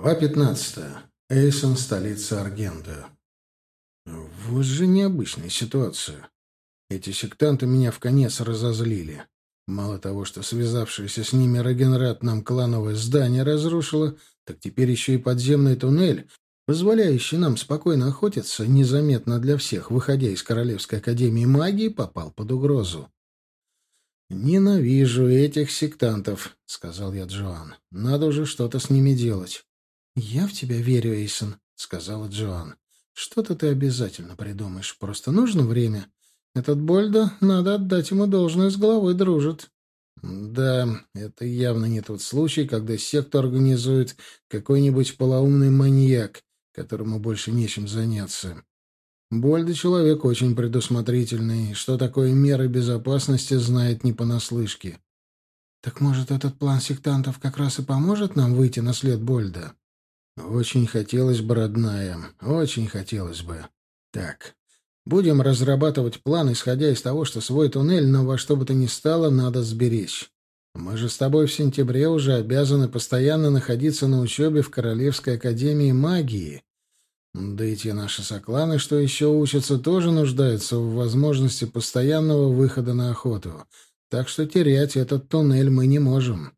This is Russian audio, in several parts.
Глава 15. Эйсон, столица Аргенда. Вот же необычная ситуация. Эти сектанты меня в конец разозлили. Мало того, что связавшееся с ними Рагенрат нам клановое здание разрушило, так теперь еще и подземный туннель, позволяющий нам спокойно охотиться, незаметно для всех, выходя из Королевской Академии Магии, попал под угрозу. «Ненавижу этих сектантов», — сказал я Джоан. «Надо уже что-то с ними делать». «Я в тебя верю, Эйсон», — сказала Джоан. «Что-то ты обязательно придумаешь. Просто нужно время. Этот Больда, надо отдать ему должное, с головой дружит». «Да, это явно не тот случай, когда секту организует какой-нибудь полоумный маньяк, которому больше нечем заняться. Больда человек очень предусмотрительный, что такое меры безопасности знает не понаслышке. Так может, этот план сектантов как раз и поможет нам выйти на след Больда? Очень хотелось бы, родная, очень хотелось бы. Так, будем разрабатывать план, исходя из того, что свой туннель, но во что бы то ни стало, надо сберечь. Мы же с тобой в сентябре уже обязаны постоянно находиться на учебе в Королевской Академии Магии, да и те наши сокланы, что еще учатся, тоже нуждаются в возможности постоянного выхода на охоту. Так что терять этот туннель мы не можем.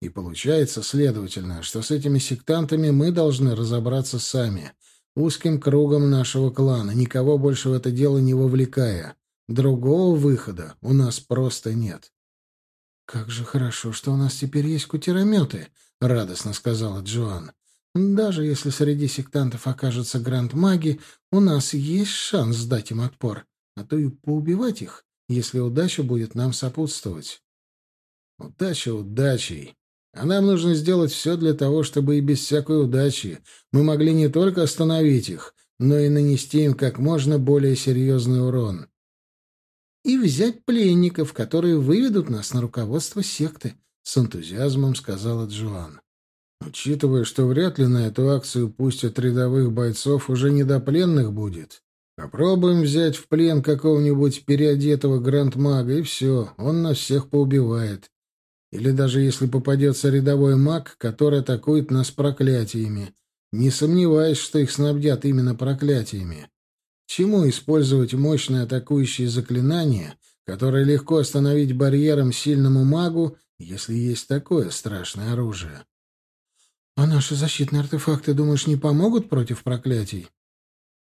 И получается, следовательно, что с этими сектантами мы должны разобраться сами, узким кругом нашего клана, никого больше в это дело не вовлекая. Другого выхода у нас просто нет. «Как же хорошо, что у нас теперь есть кутерометы», — радостно сказала Джоан. Даже если среди сектантов окажутся гранд-маги, у нас есть шанс сдать им отпор, а то и поубивать их, если удача будет нам сопутствовать. Удача удачей. А нам нужно сделать все для того, чтобы и без всякой удачи мы могли не только остановить их, но и нанести им как можно более серьезный урон. И взять пленников, которые выведут нас на руководство секты, — с энтузиазмом сказала Джоан. Учитывая, что вряд ли на эту акцию пустят рядовых бойцов, уже не до пленных будет. Попробуем взять в плен какого-нибудь переодетого гранд-мага, и все, он нас всех поубивает. Или даже если попадется рядовой маг, который атакует нас проклятиями. Не сомневаюсь, что их снабдят именно проклятиями. Чему использовать мощные атакующие заклинания, которые легко остановить барьером сильному магу, если есть такое страшное оружие? «А наши защитные артефакты, думаешь, не помогут против проклятий?»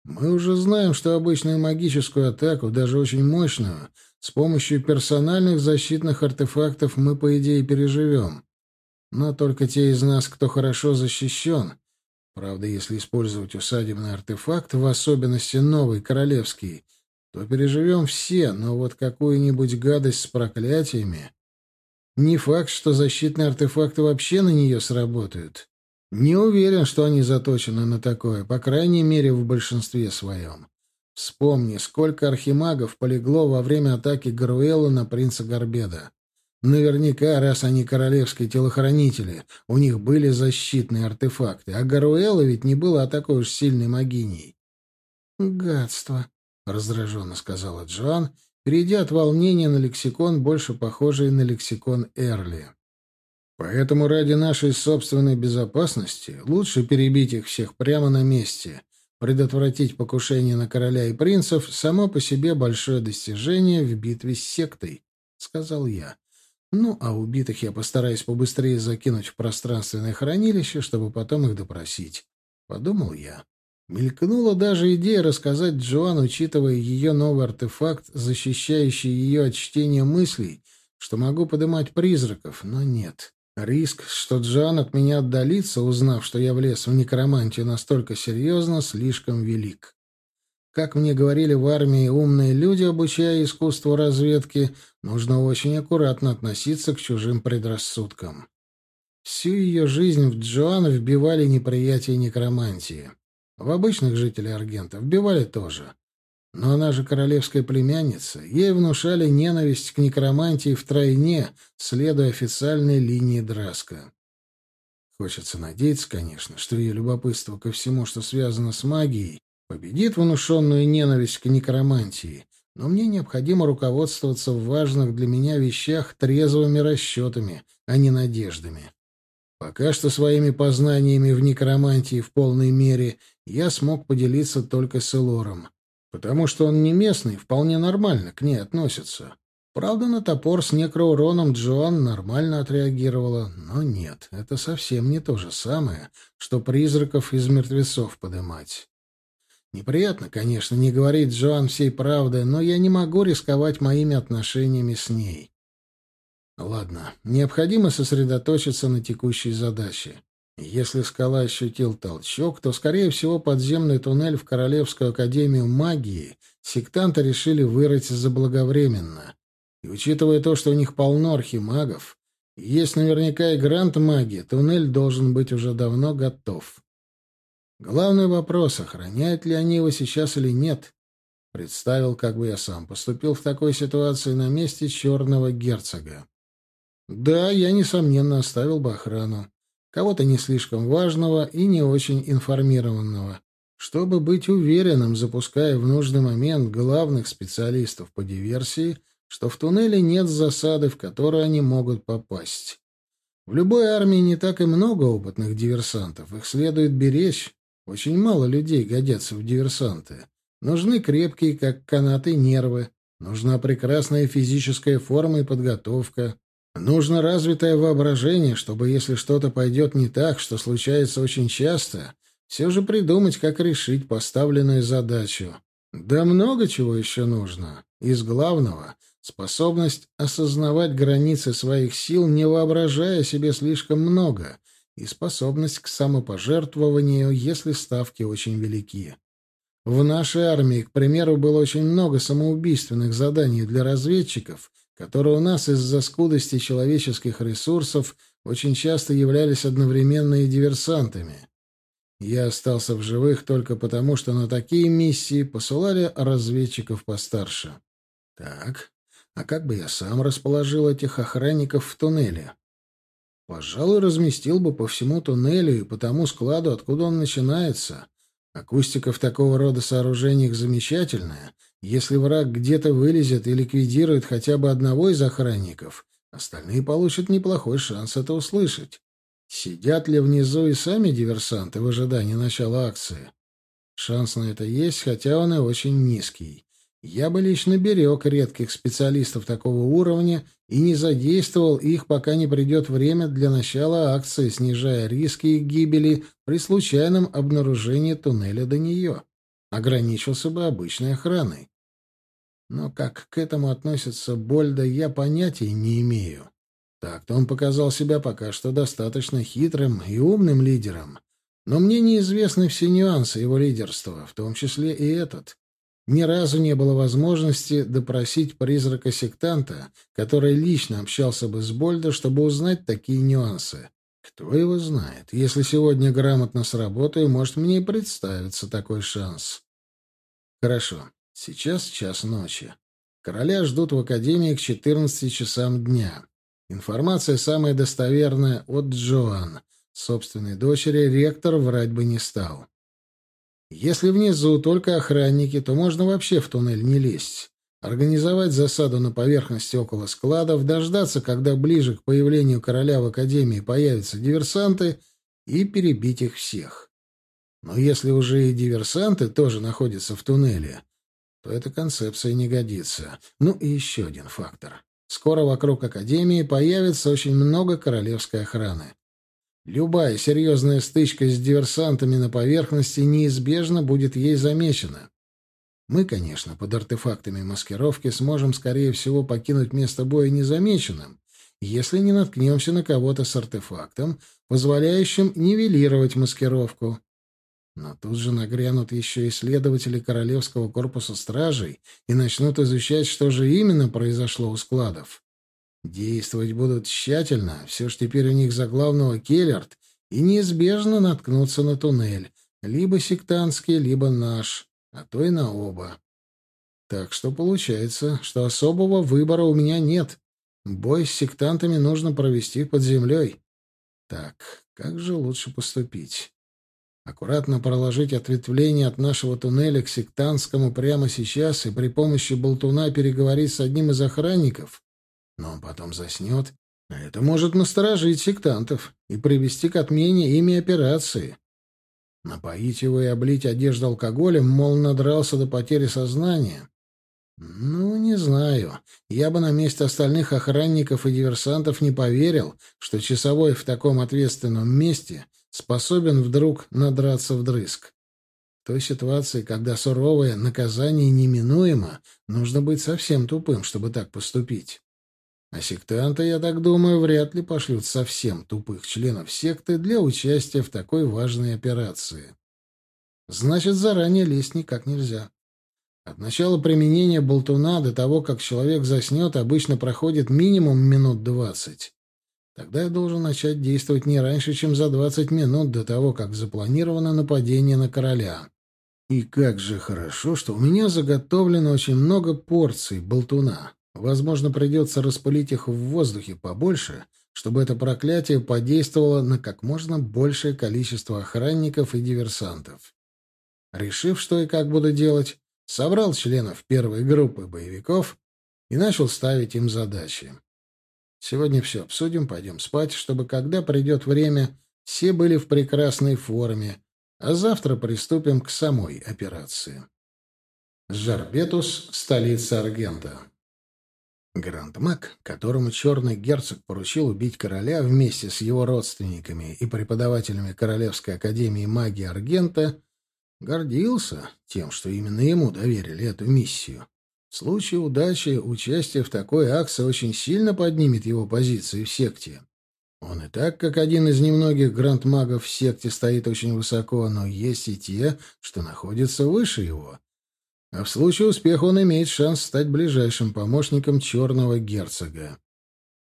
«Мы уже знаем, что обычную магическую атаку, даже очень мощную, с помощью персональных защитных артефактов мы, по идее, переживем. Но только те из нас, кто хорошо защищен, правда, если использовать усадебный артефакт, в особенности новый, королевский, то переживем все, но вот какую-нибудь гадость с проклятиями... Не факт, что защитные артефакты вообще на нее сработают. Не уверен, что они заточены на такое, по крайней мере, в большинстве своем. Вспомни, сколько архимагов полегло во время атаки Гаруэла на принца Горбеда. Наверняка, раз они королевские телохранители, у них были защитные артефакты, а Гаруэла ведь не была такой уж сильной магиней. «Гадство», — раздраженно сказала Джоан, перейдя от волнения на лексикон, больше похожий на лексикон Эрли. Поэтому ради нашей собственной безопасности лучше перебить их всех прямо на месте. Предотвратить покушение на короля и принцев — само по себе большое достижение в битве с сектой, — сказал я. Ну, а убитых я постараюсь побыстрее закинуть в пространственное хранилище, чтобы потом их допросить. Подумал я. Мелькнула даже идея рассказать Джоан, учитывая ее новый артефакт, защищающий ее от чтения мыслей, что могу подымать призраков, но нет. Риск, что Джан от меня отдалится, узнав, что я влез в некромантию настолько серьезно, слишком велик. Как мне говорили в армии умные люди, обучая искусству разведки, нужно очень аккуратно относиться к чужим предрассудкам. Всю ее жизнь в Джоан вбивали неприятие некромантии. В обычных жителей Аргента вбивали тоже. Но она же королевская племянница. Ей внушали ненависть к некромантии втройне, следуя официальной линии Драска. Хочется надеяться, конечно, что ее любопытство ко всему, что связано с магией, победит внушенную ненависть к некромантии, но мне необходимо руководствоваться в важных для меня вещах трезвыми расчетами, а не надеждами. Пока что своими познаниями в некромантии в полной мере я смог поделиться только с Элором, потому что он не местный, вполне нормально к ней относится. Правда, на топор с некроуроном Джоан нормально отреагировала, но нет, это совсем не то же самое, что призраков из мертвецов подымать. Неприятно, конечно, не говорить Джоан всей правды, но я не могу рисковать моими отношениями с ней. Ладно, необходимо сосредоточиться на текущей задаче. Если скала ощутил толчок, то, скорее всего, подземный туннель в Королевскую Академию Магии сектанты решили вырыть заблаговременно. И учитывая то, что у них полно архимагов, есть наверняка и грант магии, туннель должен быть уже давно готов. Главный вопрос, охраняют ли они его сейчас или нет. Представил, как бы я сам поступил в такой ситуации на месте черного герцога. Да, я, несомненно, оставил бы охрану. Кого-то не слишком важного и не очень информированного, чтобы быть уверенным, запуская в нужный момент главных специалистов по диверсии — что в туннеле нет засады, в которую они могут попасть. В любой армии не так и много опытных диверсантов, их следует беречь. Очень мало людей годятся в диверсанты. Нужны крепкие, как канаты, нервы. Нужна прекрасная физическая форма и подготовка. Нужно развитое воображение, чтобы, если что-то пойдет не так, что случается очень часто, все же придумать, как решить поставленную задачу. Да много чего еще нужно. Из главного Способность осознавать границы своих сил, не воображая себе слишком много, и способность к самопожертвованию, если ставки очень велики. В нашей армии, к примеру, было очень много самоубийственных заданий для разведчиков, которые у нас из-за скудости человеческих ресурсов очень часто являлись одновременно и диверсантами. Я остался в живых только потому, что на такие миссии посылали разведчиков постарше. Так, а как бы я сам расположил этих охранников в туннеле? Пожалуй, разместил бы по всему туннелю и по тому складу, откуда он начинается. Акустика в такого рода сооружениях замечательная. Если враг где-то вылезет и ликвидирует хотя бы одного из охранников, остальные получат неплохой шанс это услышать. Сидят ли внизу и сами диверсанты в ожидании начала акции? Шанс на это есть, хотя он и очень низкий. Я бы лично берег редких специалистов такого уровня и не задействовал их, пока не придет время для начала акции, снижая риски их гибели при случайном обнаружении туннеля до нее. Ограничился бы обычной охраной. Но как к этому относится Больда, я понятия не имею. Так-то он показал себя пока что достаточно хитрым и умным лидером. Но мне неизвестны все нюансы его лидерства, в том числе и этот. Ни разу не было возможности допросить призрака-сектанта, который лично общался бы с Больдо, чтобы узнать такие нюансы. Кто его знает? Если сегодня грамотно сработаю, может, мне и представится такой шанс. Хорошо. Сейчас час ночи. Короля ждут в Академии к 14 часам дня. Информация самая достоверная от Джоан. Собственной дочери ректор врать бы не стал. Если внизу только охранники, то можно вообще в туннель не лезть. Организовать засаду на поверхности около складов, дождаться, когда ближе к появлению короля в Академии появятся диверсанты, и перебить их всех. Но если уже и диверсанты тоже находятся в туннеле, то эта концепция не годится. Ну и еще один фактор. Скоро вокруг Академии появится очень много королевской охраны. Любая серьезная стычка с диверсантами на поверхности неизбежно будет ей замечена. Мы, конечно, под артефактами маскировки сможем, скорее всего, покинуть место боя незамеченным, если не наткнемся на кого-то с артефактом, позволяющим нивелировать маскировку. Но тут же нагрянут еще исследователи Королевского корпуса стражей и начнут изучать, что же именно произошло у складов. Действовать будут тщательно, все ж теперь у них за главного Келлерт, и неизбежно наткнуться на туннель, либо сектантский, либо наш, а то и на оба. Так что получается, что особого выбора у меня нет. Бой с сектантами нужно провести под землей. Так, как же лучше поступить? Аккуратно проложить ответвление от нашего туннеля к сектантскому прямо сейчас и при помощи болтуна переговорить с одним из охранников? Но он потом заснет, А это может насторожить сектантов и привести к отмене ими операции. Напоить его и облить одежду алкоголем, мол, надрался до потери сознания. Ну, не знаю. Я бы на месте остальных охранников и диверсантов не поверил, что часовой в таком ответственном месте способен вдруг надраться вдрызг. В той ситуации, когда суровое наказание неминуемо, нужно быть совсем тупым, чтобы так поступить. А сектанты, я так думаю, вряд ли пошлют совсем тупых членов секты для участия в такой важной операции. Значит, заранее лезть никак нельзя. От начала применения болтуна до того, как человек заснет, обычно проходит минимум минут двадцать. Тогда я должен начать действовать не раньше, чем за двадцать минут до того, как запланировано нападение на короля. И как же хорошо, что у меня заготовлено очень много порций болтуна. Возможно, придется распылить их в воздухе побольше, чтобы это проклятие подействовало на как можно большее количество охранников и диверсантов. Решив, что и как буду делать, собрал членов первой группы боевиков и начал ставить им задачи. Сегодня все обсудим, пойдем спать, чтобы, когда придет время, все были в прекрасной форме, а завтра приступим к самой операции. Жарбетус, столица Аргента. Гранд Мак, которому черный герцог поручил убить короля вместе с его родственниками и преподавателями Королевской академии магии Аргента, гордился тем, что именно ему доверили эту миссию. В случае удачи участие в такой акции очень сильно поднимет его позиции в секте. Он и так, как один из немногих гранд-магов в секте, стоит очень высоко, но есть и те, что находятся выше его. А в случае успеха он имеет шанс стать ближайшим помощником черного герцога.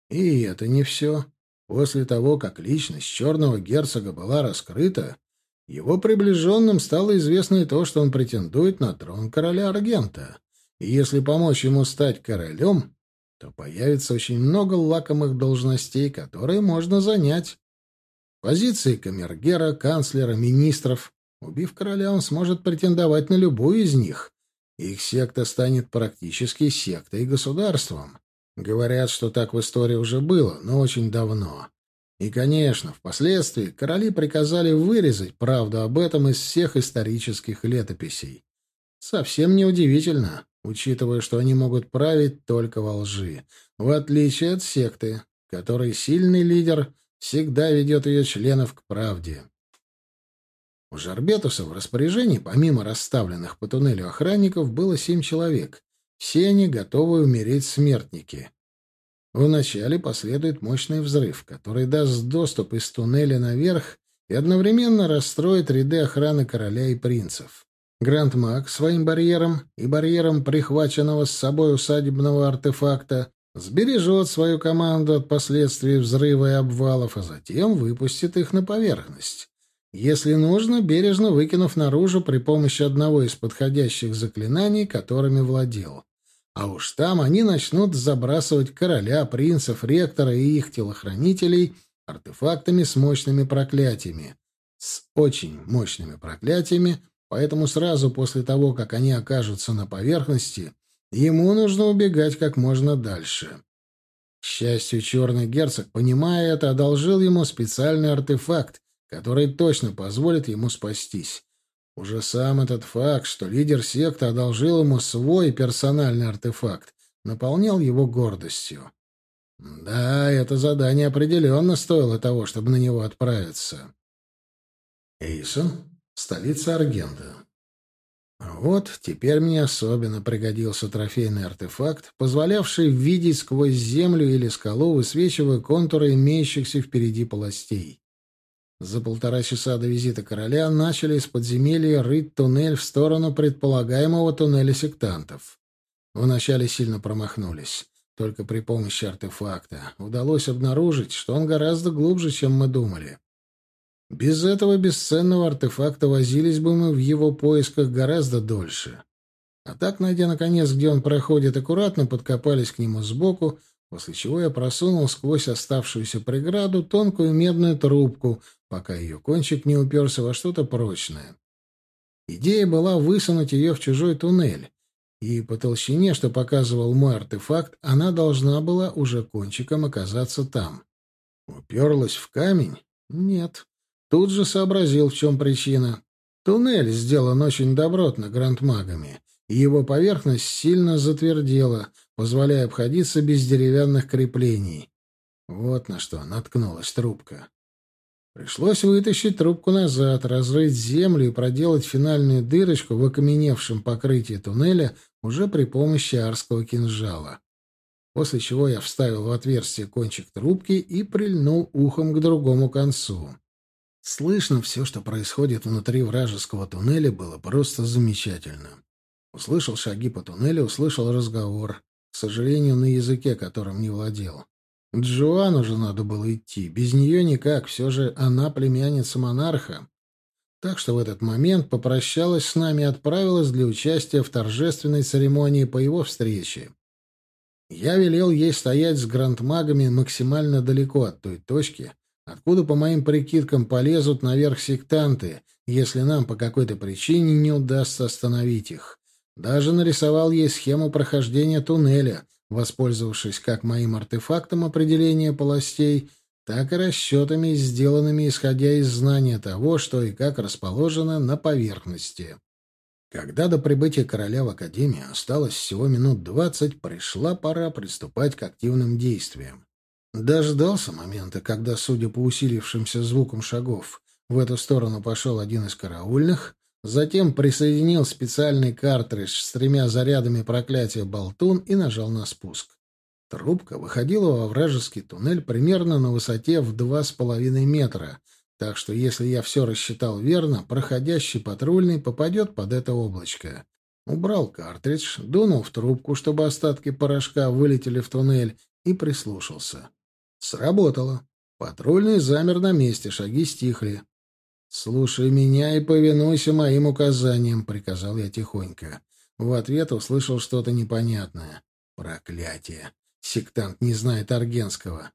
И это не все. После того, как личность черного герцога была раскрыта, его приближенным стало известно и то, что он претендует на трон короля Аргента. И если помочь ему стать королем, то появится очень много лакомых должностей, которые можно занять. Позиции камергера, канцлера, министров. Убив короля, он сможет претендовать на любую из них, их секта станет практически сектой государством. Говорят, что так в истории уже было, но очень давно. И, конечно, впоследствии короли приказали вырезать правду об этом из всех исторических летописей. Совсем неудивительно, учитывая, что они могут править только во лжи, в отличие от секты, которой сильный лидер всегда ведет ее членов к правде. У Жарбетуса в распоряжении, помимо расставленных по туннелю охранников, было семь человек. Все они готовы умереть смертники. Вначале последует мощный взрыв, который даст доступ из туннеля наверх и одновременно расстроит ряды охраны короля и принцев. Гранд Маг своим барьером и барьером прихваченного с собой усадебного артефакта сбережет свою команду от последствий взрыва и обвалов, а затем выпустит их на поверхность. Если нужно, бережно выкинув наружу при помощи одного из подходящих заклинаний, которыми владел. А уж там они начнут забрасывать короля, принцев, ректора и их телохранителей артефактами с мощными проклятиями. С очень мощными проклятиями, поэтому сразу после того, как они окажутся на поверхности, ему нужно убегать как можно дальше. К счастью, черный герцог, понимая это, одолжил ему специальный артефакт, который точно позволит ему спастись. Уже сам этот факт, что лидер секты одолжил ему свой персональный артефакт, наполнял его гордостью. Да, это задание определенно стоило того, чтобы на него отправиться. Эйсон, столица Аргента. Вот теперь мне особенно пригодился трофейный артефакт, позволявший видеть сквозь землю или скалу, высвечивая контуры имеющихся впереди полостей. За полтора часа до визита короля начали из подземелья рыть туннель в сторону предполагаемого туннеля сектантов. Вначале сильно промахнулись. Только при помощи артефакта удалось обнаружить, что он гораздо глубже, чем мы думали. Без этого бесценного артефакта возились бы мы в его поисках гораздо дольше. А так, найдя наконец, где он проходит, аккуратно подкопались к нему сбоку, после чего я просунул сквозь оставшуюся преграду тонкую медную трубку, пока ее кончик не уперся во что-то прочное. Идея была высунуть ее в чужой туннель. и по толщине, что показывал мой артефакт, она должна была уже кончиком оказаться там. Уперлась в камень? Нет. Тут же сообразил, в чем причина. Туннель сделан очень добротно грандмагами, и его поверхность сильно затвердела, позволяя обходиться без деревянных креплений. Вот на что наткнулась трубка. Пришлось вытащить трубку назад, разрыть землю и проделать финальную дырочку в окаменевшем покрытии туннеля уже при помощи арского кинжала. После чего я вставил в отверстие кончик трубки и прильнул ухом к другому концу. Слышно все, что происходит внутри вражеского туннеля, было просто замечательно. Услышал шаги по туннелю, услышал разговор, к сожалению, на языке, которым не владел. Джоан уже надо было идти. Без нее никак. Все же она племянница монарха. Так что в этот момент попрощалась с нами и отправилась для участия в торжественной церемонии по его встрече. Я велел ей стоять с грандмагами максимально далеко от той точки, откуда, по моим прикидкам, полезут наверх сектанты, если нам по какой-то причине не удастся остановить их. Даже нарисовал ей схему прохождения туннеля, воспользовавшись как моим артефактом определения полостей, так и расчетами, сделанными исходя из знания того, что и как расположено на поверхности. Когда до прибытия короля в Академию осталось всего минут двадцать, пришла пора приступать к активным действиям. Дождался момента, когда, судя по усилившимся звукам шагов, в эту сторону пошел один из караульных, Затем присоединил специальный картридж с тремя зарядами проклятия болтун и нажал на спуск. Трубка выходила во вражеский туннель примерно на высоте в два с половиной метра, так что, если я все рассчитал верно, проходящий патрульный попадет под это облачко. Убрал картридж, дунул в трубку, чтобы остатки порошка вылетели в туннель, и прислушался. Сработало. Патрульный замер на месте, шаги стихли. «Слушай меня и повинуйся моим указаниям», — приказал я тихонько. В ответ услышал что-то непонятное. «Проклятие! Сектант не знает аргенского».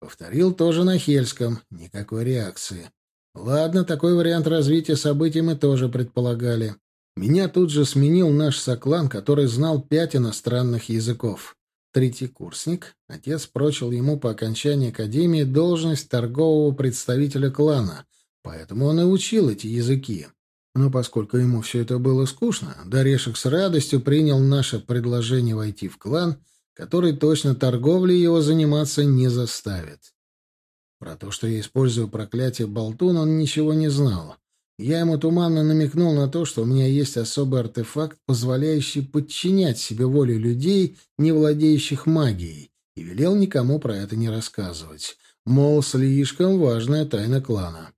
Повторил тоже на хельском. Никакой реакции. Ладно, такой вариант развития событий мы тоже предполагали. Меня тут же сменил наш соклан, который знал пять иностранных языков. Третий курсник. Отец прочил ему по окончании академии должность торгового представителя клана — Поэтому он и учил эти языки. Но поскольку ему все это было скучно, Дорешек с радостью принял наше предложение войти в клан, который точно торговлей его заниматься не заставит. Про то, что я использую проклятие Болтун, он ничего не знал. Я ему туманно намекнул на то, что у меня есть особый артефакт, позволяющий подчинять себе волю людей, не владеющих магией, и велел никому про это не рассказывать. Мол, слишком важная тайна клана.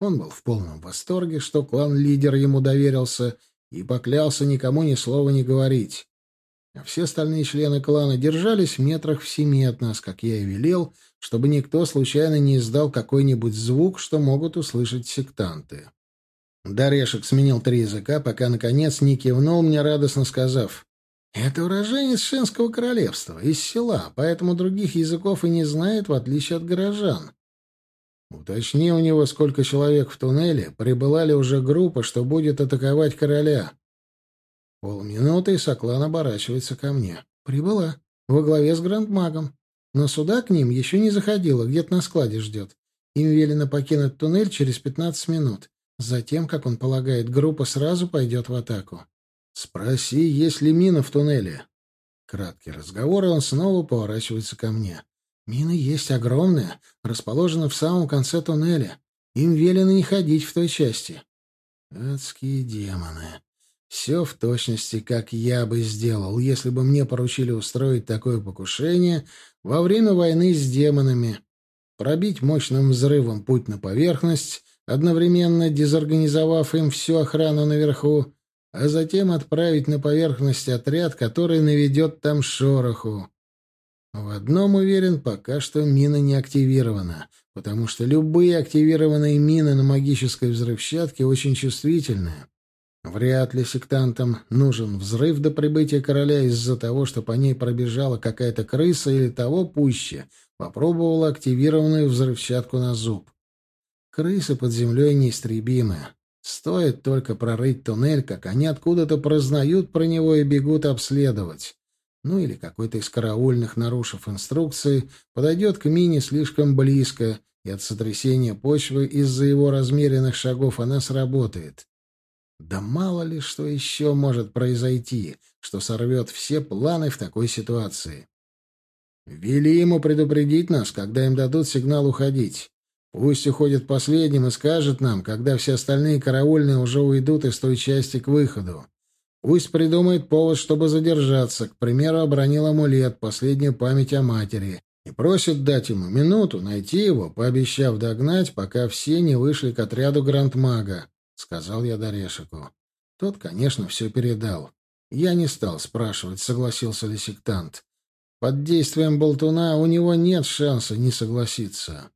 Он был в полном восторге, что клан-лидер ему доверился, и поклялся никому ни слова не говорить. А все остальные члены клана держались в метрах в семи от нас, как я и велел, чтобы никто случайно не издал какой-нибудь звук, что могут услышать сектанты. Дорешек сменил три языка, пока, наконец, не кивнул мне, радостно сказав, «Это уроженец Шенского королевства, из села, поэтому других языков и не знает, в отличие от горожан. Уточни у него, сколько человек в туннеле, прибыла ли уже группа, что будет атаковать короля. Полминуты, и Соклан оборачивается ко мне. Прибыла. Во главе с грандмагом. Но сюда к ним еще не заходила, где-то на складе ждет. Им велено покинуть туннель через пятнадцать минут. Затем, как он полагает, группа сразу пойдет в атаку. Спроси, есть ли мина в туннеле. Краткий разговор, и он снова поворачивается ко мне. Мина есть огромная, расположена в самом конце туннеля. Им велено не ходить в той части. Адские демоны. Все в точности, как я бы сделал, если бы мне поручили устроить такое покушение во время войны с демонами. Пробить мощным взрывом путь на поверхность, одновременно дезорганизовав им всю охрану наверху, а затем отправить на поверхность отряд, который наведет там шороху. В одном уверен, пока что мина не активирована, потому что любые активированные мины на магической взрывчатке очень чувствительны. Вряд ли сектантам нужен взрыв до прибытия короля из-за того, что по ней пробежала какая-то крыса или того пуще, попробовала активированную взрывчатку на зуб. Крысы под землей неистребимы. Стоит только прорыть туннель, как они откуда-то прознают про него и бегут обследовать. Ну или какой-то из караульных, нарушив инструкции, подойдет к мине слишком близко, и от сотрясения почвы из-за его размеренных шагов она сработает. Да мало ли что еще может произойти, что сорвет все планы в такой ситуации. Вели ему предупредить нас, когда им дадут сигнал уходить. Пусть уходит последним и скажет нам, когда все остальные караульные уже уйдут из той части к выходу. Пусть придумает повод, чтобы задержаться, к примеру, обронил амулет, последнюю память о матери, и просит дать ему минуту найти его, пообещав догнать, пока все не вышли к отряду Грандмага, — сказал я Дорешику. Тот, конечно, все передал. Я не стал спрашивать, согласился ли сектант. Под действием болтуна у него нет шанса не согласиться.